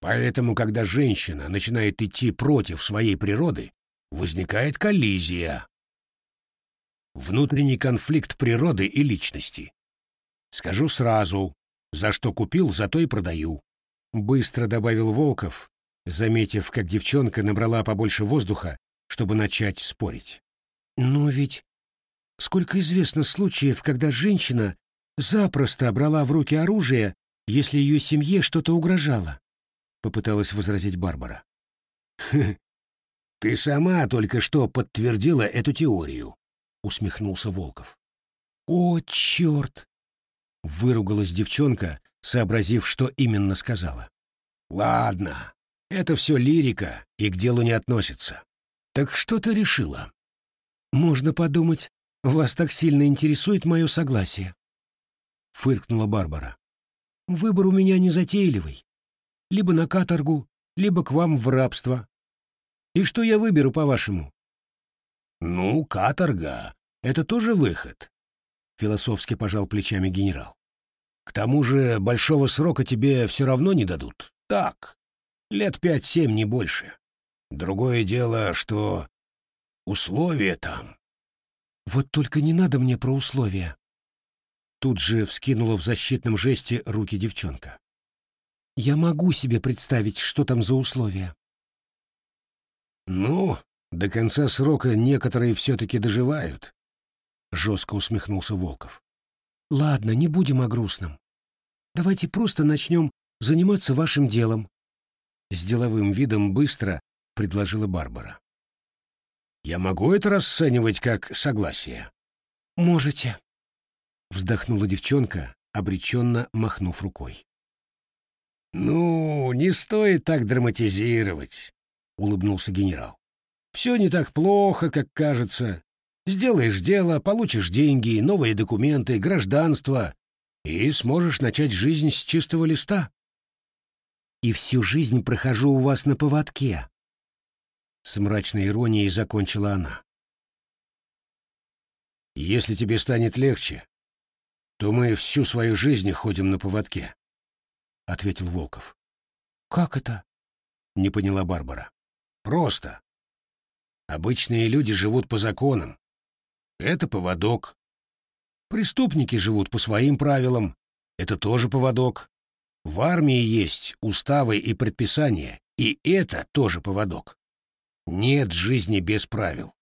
Поэтому, когда женщина начинает идти против своей природы, возникает коллизия. Внутренний конфликт природы и личности. Скажу сразу, за что купил, за то и продаю. Быстро добавил Волков, заметив, как девчонка набрала побольше воздуха, чтобы начать спорить. Но ведь сколько известно случаев, когда женщина запросто брала в руки оружие, если ее семье что-то угрожало, — попыталась возразить Барбара. «Ты сама только что подтвердила эту теорию», — усмехнулся Волков. «О, черт!» — выругалась девчонка, сообразив, что именно сказала. «Ладно, это все лирика и к делу не относится. Так что ты решила?» «Можно подумать, вас так сильно интересует мое согласие», — фыркнула Барбара. «Выбор у меня незатейливый. Либо на каторгу, либо к вам в рабство. И что я выберу, по-вашему?» «Ну, каторга — это тоже выход», — философски пожал плечами генерал. «К тому же большого срока тебе все равно не дадут. Так, лет пять-семь, не больше. Другое дело, что условия там. Вот только не надо мне про условия. Тут же вскинула в защитном жесте руки девчонка. Я могу себе представить, что там за условия. Ну, до конца срока некоторые все-таки доживают, жестко усмехнулся Волков. Ладно, не будем о грустном. Давайте просто начнем заниматься вашим делом. С деловым видом быстро предложила Барбара. Я могу это расценивать как согласие? Можете. Вздохнула девчонка, обреченно махнув рукой. Ну, не стоит так драматизировать, улыбнулся генерал. Все не так плохо, как кажется. Сделаешь дело, получишь деньги, новые документы, гражданство и сможешь начать жизнь с чистого листа. И всю жизнь прохожу у вас на поводке, с мрачной иронией закончила она. Если тебе станет легче, то мы всю свою жизнь ходим на поводке, ответил Волков. Как это? не поняла Барбара. Просто. Обычные люди живут по законам. Это поводок. Преступники живут по своим правилам. Это тоже поводок. В армии есть уставы и предписания, и это тоже поводок. Нет жизни без правил.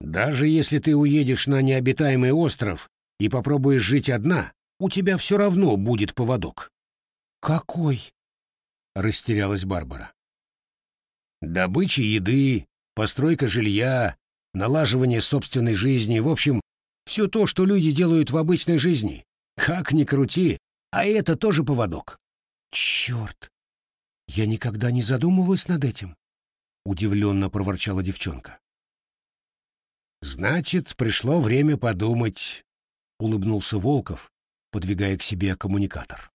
Даже если ты уедешь на необитаемый остров и попробуешь жить одна, у тебя все равно будет поводок. Какой? Растерялась Барбара. Добыча еды, постройка жилья, налаживание собственной жизни, в общем, все то, что люди делают в обычной жизни. Как ни крути, а это тоже поводок. Черт! Я никогда не задумывалась над этим удивленно проворчала девчонка. Значит, пришло время подумать, улыбнулся Волков, подвигая к себе коммуникатор.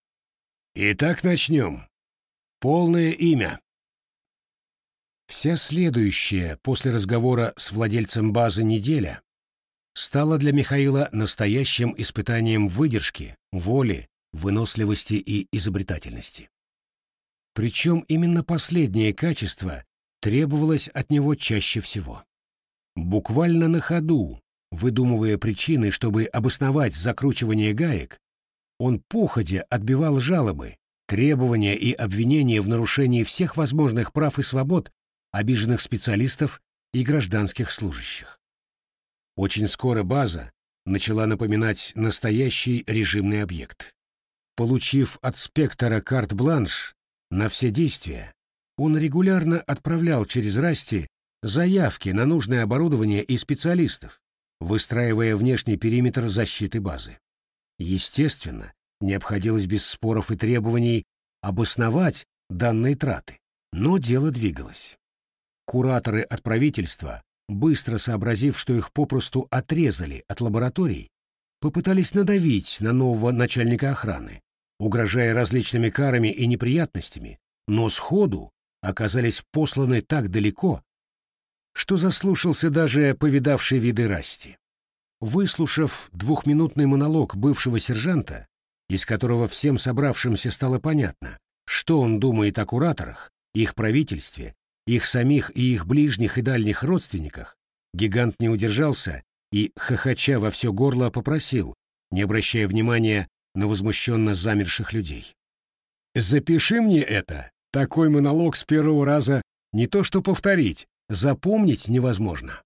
Итак, начнем. Полное имя. Вся следующая после разговора с владельцем базы неделя стала для Михаила настоящим испытанием выдержки, воли, выносливости и изобретательности. Причем именно последнее качество требовалось от него чаще всего. Буквально на ходу, выдумывая причины, чтобы обосновать закручивание гаек, он походя отбивал жалобы, требования и обвинения в нарушении всех возможных прав и свобод обиженных специалистов и гражданских служащих. Очень скоро база, начала напоминать настоящий режимный объект. Получив от спектора карт-бланш на все действия, он регулярно отправлял через Расти заявки на нужное оборудование и специалистов, выстраивая внешний периметр защиты базы. Естественно, не обходилось без споров и требований обосновать данные траты, но дело двигалось. Кураторы от правительства, быстро сообразив, что их попросту отрезали от лабораторий, попытались надавить на нового начальника охраны, угрожая различными карами и неприятностями, но сходу оказались посланы так далеко, что заслушался даже повидавший виды Расти. Выслушав двухминутный монолог бывшего сержанта, из которого всем собравшимся стало понятно, что он думает о кураторах, их правительстве, их самих и их ближних и дальних родственниках, гигант не удержался и, хохоча во все горло, попросил, не обращая внимания на возмущенно замерших людей. «Запиши мне это. Такой монолог с первого раза не то что повторить, запомнить невозможно».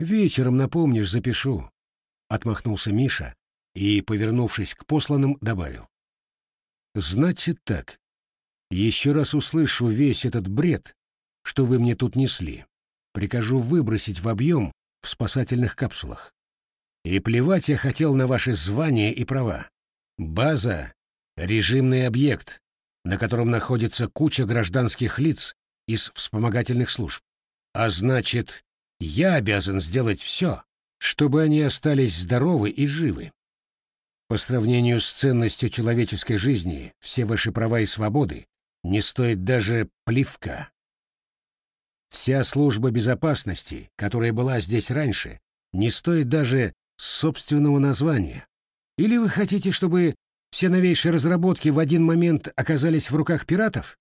«Вечером напомнишь, запишу», — отмахнулся Миша и, повернувшись к посланным, добавил. «Значит так. Еще раз услышу весь этот бред, что вы мне тут несли. Прикажу выбросить в объем в спасательных капсулах. И плевать я хотел на ваши звания и права. База — режимный объект, на котором находится куча гражданских лиц из вспомогательных служб. А значит, я обязан сделать все, чтобы они остались здоровы и живы. По сравнению с ценностью человеческой жизни, все ваши права и свободы не стоят даже плевка. Вся служба безопасности, которая была здесь раньше, не стоит даже собственного названия. Или вы хотите, чтобы все новейшие разработки в один момент оказались в руках пиратов?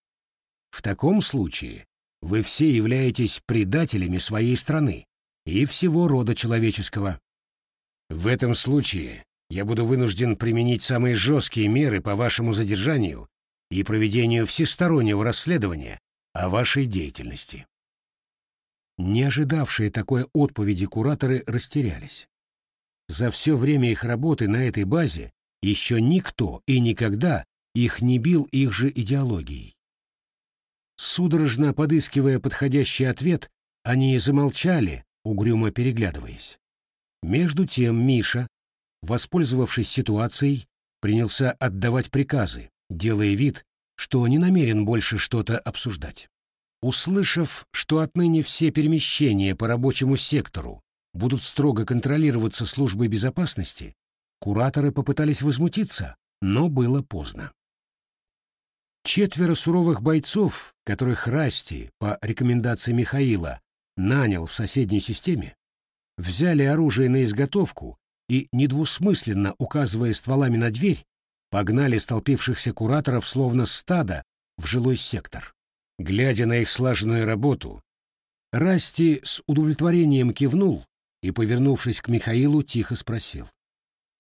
В таком случае вы все являетесь предателями своей страны и всего рода человеческого. В этом случае я буду вынужден применить самые жесткие меры по вашему задержанию и проведению всестороннего расследования о вашей деятельности. Не ожидавшие такой отповеди кураторы растерялись. За все время их работы на этой базе еще никто и никогда их не бил их же идеологией. Судорожно подыскивая подходящий ответ, они замолчали, угрюмо переглядываясь. Между тем Миша, воспользовавшись ситуацией, принялся отдавать приказы, делая вид, что не намерен больше что-то обсуждать. Услышав, что отныне все перемещения по рабочему сектору будут строго контролироваться службой безопасности, кураторы попытались возмутиться, но было поздно. Четверо суровых бойцов, которых Расти, по рекомендации Михаила, нанял в соседней системе, взяли оружие на изготовку и, недвусмысленно указывая стволами на дверь, погнали столпившихся кураторов словно стадо в жилой сектор. Глядя на их слаженную работу, Расти с удовлетворением кивнул и, повернувшись к Михаилу, тихо спросил.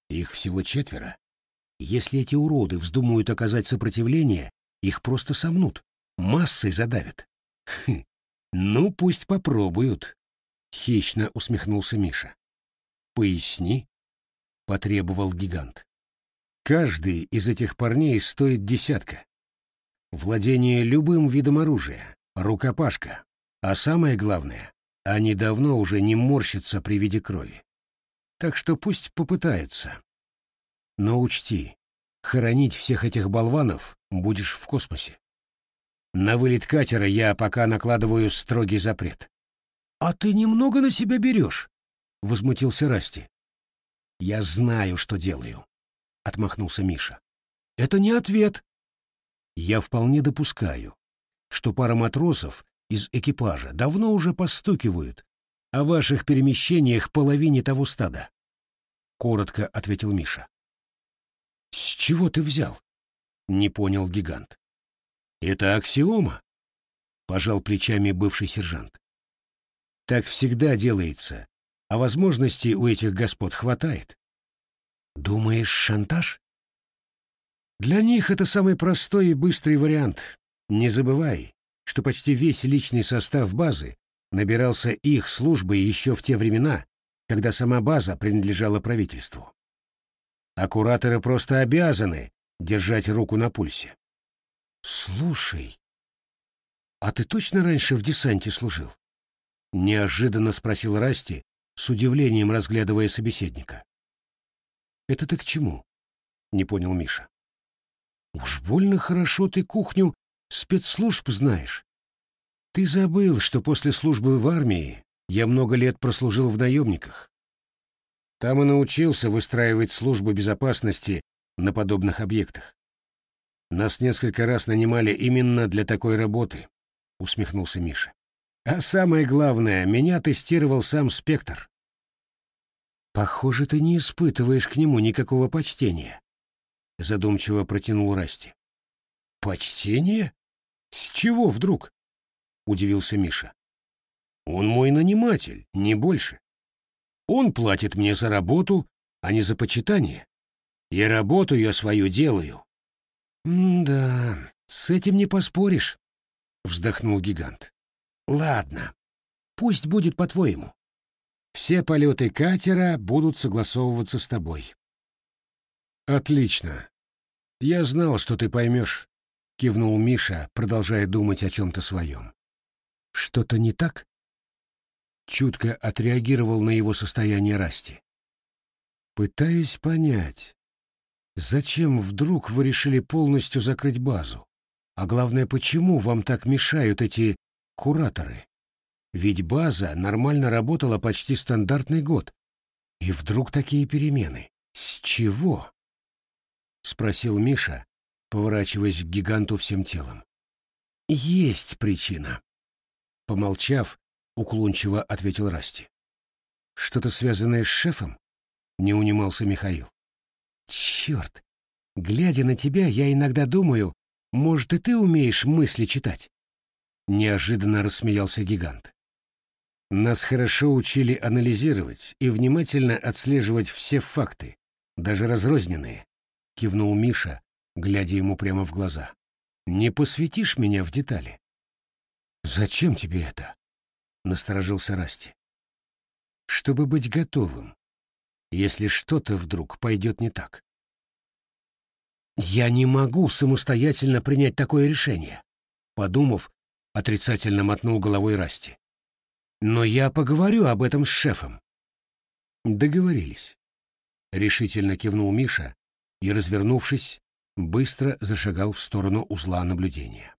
«Их всего четверо. Если эти уроды вздумают оказать сопротивление, их просто сомнут, массой задавят. Хм, ну пусть попробуют. Хищно усмехнулся Миша. Поясни, потребовал гигант. Каждый из этих парней стоит десятка. Владение любым видом оружия, рукопашка. А самое главное, они давно уже не морщатся при виде крови. Так что пусть попытаются. Но учти, хоронить всех этих болванов будешь в космосе. На вылет катера я пока накладываю строгий запрет. — А ты немного на себя берешь? — возмутился Расти. — Я знаю, что делаю, — отмахнулся Миша. — Это не ответ. Я вполне допускаю, что пара матросов из экипажа давно уже постукивают о ваших перемещениях половине того стада. Коротко ответил Миша. — С чего ты взял? Не понял гигант. Это аксиома, пожал плечами бывший сержант. Так всегда делается, а возможностей у этих господ хватает. Думаешь, шантаж? Для них это самый простой и быстрый вариант. Не забывай, что почти весь личный состав базы набирался их службой еще в те времена, когда сама база принадлежала правительству. А кураторы просто обязаны держать руку на пульсе. «Слушай, а ты точно раньше в десанте служил?» — неожиданно спросил Расти, с удивлением разглядывая собеседника. «Это ты к чему?» — не понял Миша. «Уж больно хорошо ты кухню спецслужб знаешь. Ты забыл, что после службы в армии я много лет прослужил в наемниках. Там и научился выстраивать службу безопасности на подобных объектах. Нас несколько раз нанимали именно для такой работы, — усмехнулся Миша. А самое главное, меня тестировал сам Спектр. Похоже, ты не испытываешь к нему никакого почтения, — задумчиво протянул Расти. Почтение? С чего вдруг? — удивился Миша. Он мой наниматель, не больше. Он платит мне за работу, а не за почитание. И работу я свою делаю. «Да, с этим не поспоришь», — вздохнул гигант. «Ладно, пусть будет по-твоему. Все полеты катера будут согласовываться с тобой». «Отлично. Я знал, что ты поймешь», — кивнул Миша, продолжая думать о чем-то своем. «Что-то не так?» Чутко отреагировал на его состояние Расти. «Пытаюсь понять, зачем вдруг вы решили полностью закрыть базу? А главное, почему вам так мешают эти кураторы? Ведь база нормально работала почти стандартный год. И вдруг такие перемены. С чего?» — спросил Миша, поворачиваясь к гиганту всем телом. «Есть причина». Помолчав, уклончиво ответил Расти. Что-то связанное с шефом? Не унимался Михаил. Черт! Глядя на тебя, я иногда думаю, может, и ты умеешь мысли читать? Неожиданно рассмеялся гигант. Нас хорошо учили анализировать и внимательно отслеживать все факты, даже разрозненные, кивнул Миша, глядя ему прямо в глаза. Не посвятишь меня в детали? Зачем тебе это? — насторожился Расти. «Чтобы быть готовым, если что-то вдруг пойдет не так». «Я не могу самостоятельно принять такое решение», — подумав, отрицательно мотнул головой Расти. «Но я поговорю об этом с шефом». «Договорились», — решительно кивнул Миша и, развернувшись, быстро зашагал в сторону узла наблюдения.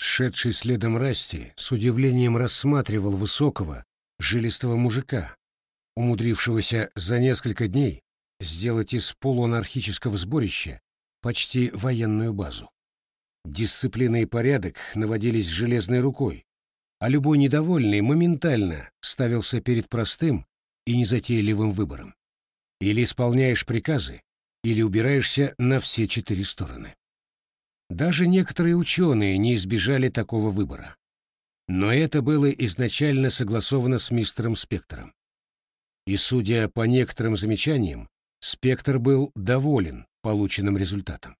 Шедший следом Расти с удивлением рассматривал высокого, жилистого мужика, умудрившегося за несколько дней сделать из полуанархического сборища почти военную базу. Дисциплина и порядок наводились железной рукой, а любой недовольный моментально ставился перед простым и незатейливым выбором. Или исполняешь приказы, или убираешься на все четыре стороны. Даже некоторые ученые не избежали такого выбора. Но это было изначально согласовано с мистером Спектром. И, судя по некоторым замечаниям, Спектр был доволен полученным результатом.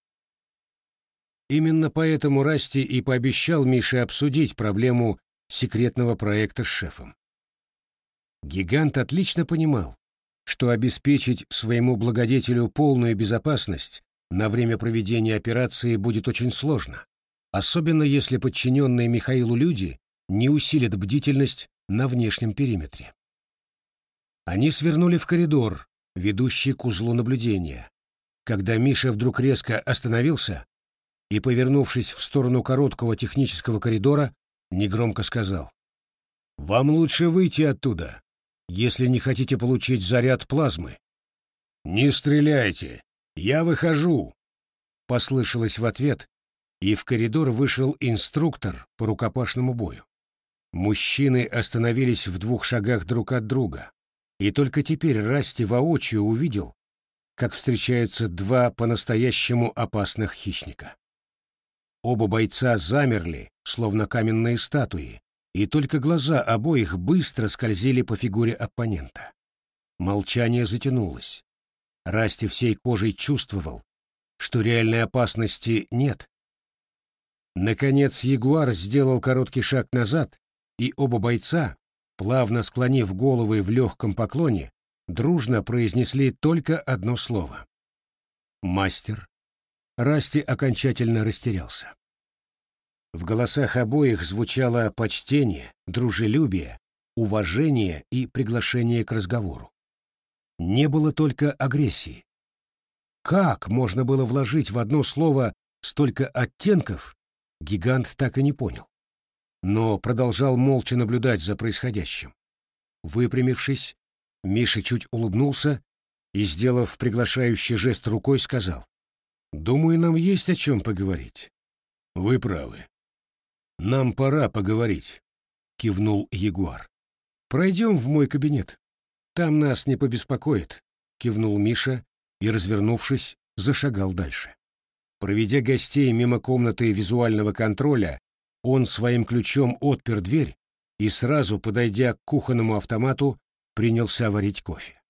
Именно поэтому Расти и пообещал Мише обсудить проблему секретного проекта с шефом. Гигант отлично понимал, что обеспечить своему благодетелю полную безопасность на время проведения операции будет очень сложно, особенно если подчиненные Михаилу люди не усилят бдительность на внешнем периметре. Они свернули в коридор, ведущий к узлу наблюдения, когда Миша вдруг резко остановился и, повернувшись в сторону короткого технического коридора, негромко сказал «Вам лучше выйти оттуда, если не хотите получить заряд плазмы». «Не стреляйте!» «Я выхожу!» — послышалось в ответ, и в коридор вышел инструктор по рукопашному бою. Мужчины остановились в двух шагах друг от друга, и только теперь Расти воочию увидел, как встречаются два по-настоящему опасных хищника. Оба бойца замерли, словно каменные статуи, и только глаза обоих быстро скользили по фигуре оппонента. Молчание затянулось. Расти всей кожей чувствовал, что реальной опасности нет. Наконец Ягуар сделал короткий шаг назад, и оба бойца, плавно склонив головы в легком поклоне, дружно произнесли только одно слово. «Мастер». Расти окончательно растерялся. В голосах обоих звучало почтение, дружелюбие, уважение и приглашение к разговору. Не было только агрессии. Как можно было вложить в одно слово столько оттенков, гигант так и не понял. Но продолжал молча наблюдать за происходящим. Выпрямившись, Миша чуть улыбнулся и, сделав приглашающий жест рукой, сказал, «Думаю, нам есть о чем поговорить». «Вы правы. Нам пора поговорить», — кивнул Ягуар. «Пройдем в мой кабинет. Там нас не побеспокоит», — кивнул Миша и, развернувшись, зашагал дальше. Проведя гостей мимо комнаты визуального контроля, он своим ключом отпер дверь и сразу, подойдя к кухонному автомату, принялся варить кофе.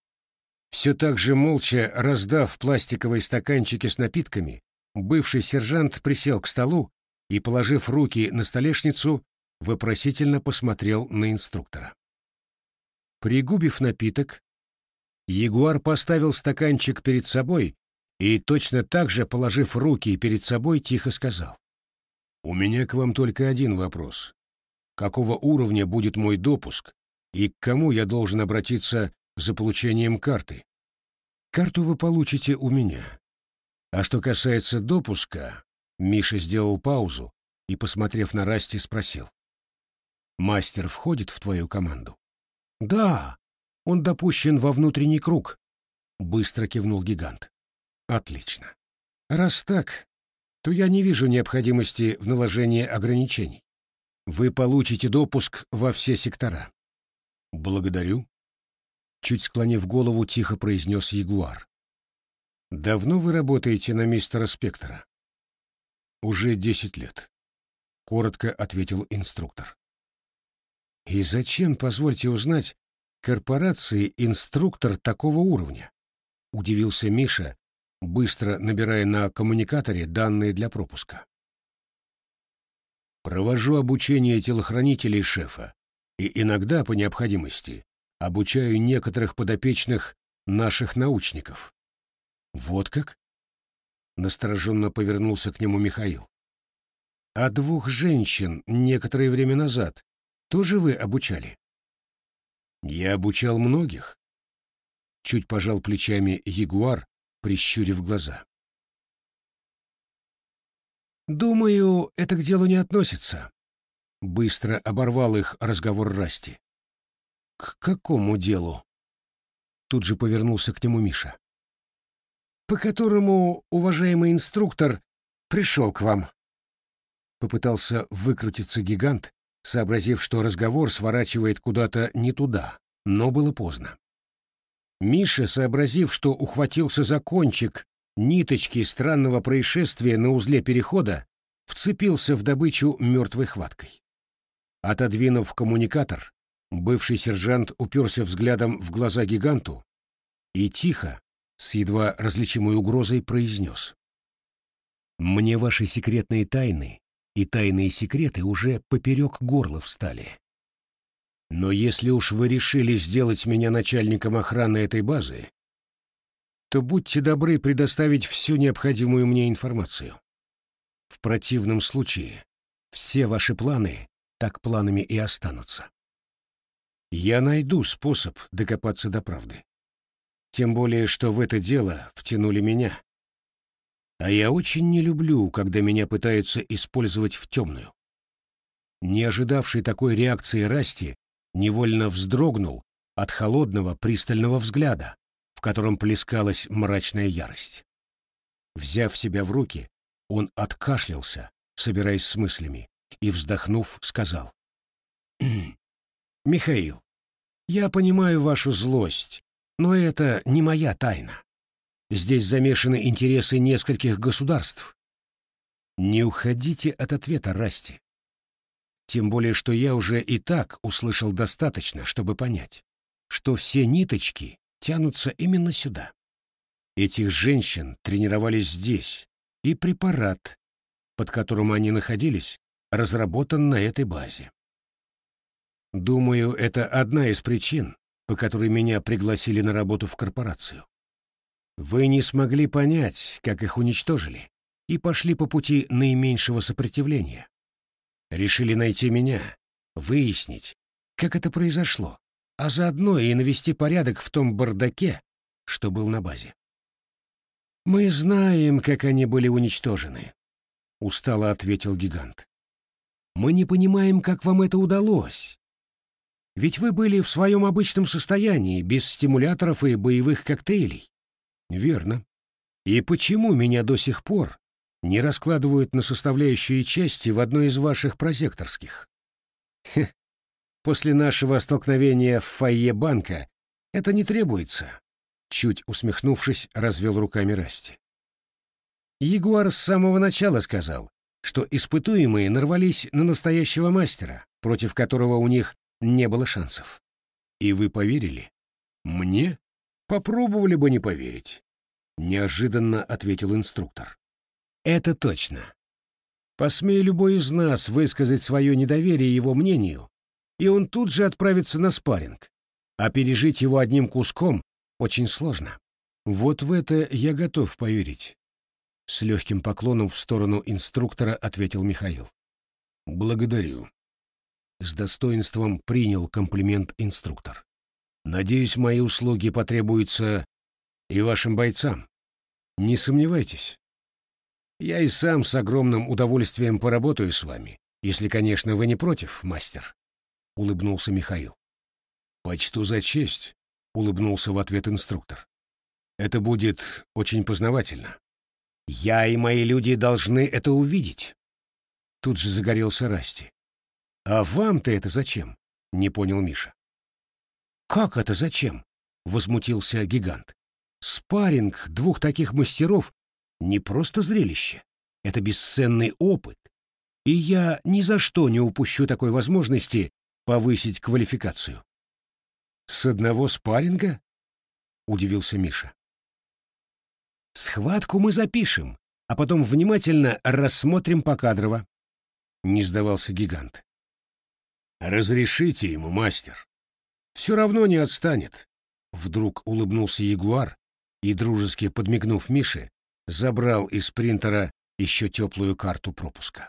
Все так же молча раздав пластиковые стаканчики с напитками, бывший сержант присел к столу и, положив руки на столешницу, вопросительно посмотрел на инструктора. Пригубив напиток, Ягуар поставил стаканчик перед собой и, точно так же, положив руки перед собой, тихо сказал. «У меня к вам только один вопрос. Какого уровня будет мой допуск и к кому я должен обратиться за получением карты? Карту вы получите у меня. А что касается допуска, Миша сделал паузу и, посмотрев на Расти, спросил. «Мастер входит в твою команду?» «Да, он допущен во внутренний круг», — быстро кивнул гигант. «Отлично. Раз так, то я не вижу необходимости в наложении ограничений. Вы получите допуск во все сектора». «Благодарю», — чуть склонив голову, тихо произнес Ягуар. «Давно вы работаете на мистера Спектора?» «Уже десять лет», — коротко ответил инструктор. «И зачем, позвольте узнать, корпорации инструктор такого уровня?» — удивился Миша, быстро набирая на коммуникаторе данные для пропуска. «Провожу обучение телохранителей шефа и иногда, по необходимости, обучаю некоторых подопечных наших научников». «Вот как?» Настороженно повернулся к нему Михаил. «А двух женщин некоторое время назад тоже вы обучали?» «Я обучал многих», — чуть пожал плечами Ягуар, прищурив глаза. «Думаю, это к делу не относится», — быстро оборвал их разговор Расти. «К какому делу?» Тут же повернулся к нему Миша по которому уважаемый инструктор пришел к вам. Попытался выкрутиться гигант, сообразив, что разговор сворачивает куда-то не туда, но было поздно. Миша, сообразив, что ухватился за кончик ниточки странного происшествия на узле перехода, вцепился в добычу мертвой хваткой. Отодвинув коммуникатор, бывший сержант уперся взглядом в глаза гиганту и тихо, с едва различимой угрозой произнес. «Мне ваши секретные тайны и тайные секреты уже поперек горла встали. Но если уж вы решили сделать меня начальником охраны этой базы, то будьте добры предоставить всю необходимую мне информацию. В противном случае все ваши планы так планами и останутся. Я найду способ докопаться до правды. Тем более, что в это дело втянули меня. А я очень не люблю, когда меня пытаются использовать в темную. Не ожидавший такой реакции Расти невольно вздрогнул от холодного пристального взгляда, в котором плескалась мрачная ярость. Взяв себя в руки, он откашлялся, собираясь с мыслями, и, вздохнув, сказал. «Михаил, я понимаю вашу злость но это не моя тайна. Здесь замешаны интересы нескольких государств. Не уходите от ответа, Расти. Тем более, что я уже и так услышал достаточно, чтобы понять, что все ниточки тянутся именно сюда. Этих женщин тренировались здесь, и препарат, под которым они находились, разработан на этой базе. Думаю, это одна из причин, по которой меня пригласили на работу в корпорацию. Вы не смогли понять, как их уничтожили, и пошли по пути наименьшего сопротивления. Решили найти меня, выяснить, как это произошло, а заодно и навести порядок в том бардаке, что был на базе. «Мы знаем, как они были уничтожены», — устало ответил гигант. «Мы не понимаем, как вам это удалось. Ведь вы были в своем обычном состоянии, без стимуляторов и боевых коктейлей». «Верно. И почему меня до сих пор не раскладывают на составляющие части в одной из ваших прозекторских?» Хе, после нашего столкновения в фойе банка это не требуется. Чуть усмехнувшись, развел руками Расти. Ягуар с самого начала сказал, что испытуемые нарвались на настоящего мастера, против которого у них не было шансов. И вы поверили? Мне? Попробовали бы не поверить. Неожиданно ответил инструктор. Это точно. Посмей любой из нас высказать свое недоверие его мнению, и он тут же отправится на спарринг, а пережить его одним куском очень сложно. Вот в это я готов поверить. С легким поклоном в сторону инструктора ответил Михаил. Благодарю. С достоинством принял комплимент инструктор. Надеюсь, мои услуги потребуются и вашим бойцам. Не сомневайтесь. Я и сам с огромным удовольствием поработаю с вами, если, конечно, вы не против, мастер. Улыбнулся Михаил. Почту за честь, улыбнулся в ответ инструктор. Это будет очень познавательно. Я и мои люди должны это увидеть. Тут же загорелся Расти. А вам-то это зачем? Не понял Миша. Как это зачем? Возмутился гигант. Спаринг двух таких мастеров не просто зрелище. Это бесценный опыт. И я ни за что не упущу такой возможности повысить квалификацию. С одного спарринга? Удивился Миша. Схватку мы запишем, а потом внимательно рассмотрим покадрово. Не сдавался гигант. Разрешите ему, мастер. Все равно не отстанет. Вдруг улыбнулся ягуар и, дружески подмигнув Мише, забрал из принтера еще теплую карту пропуска.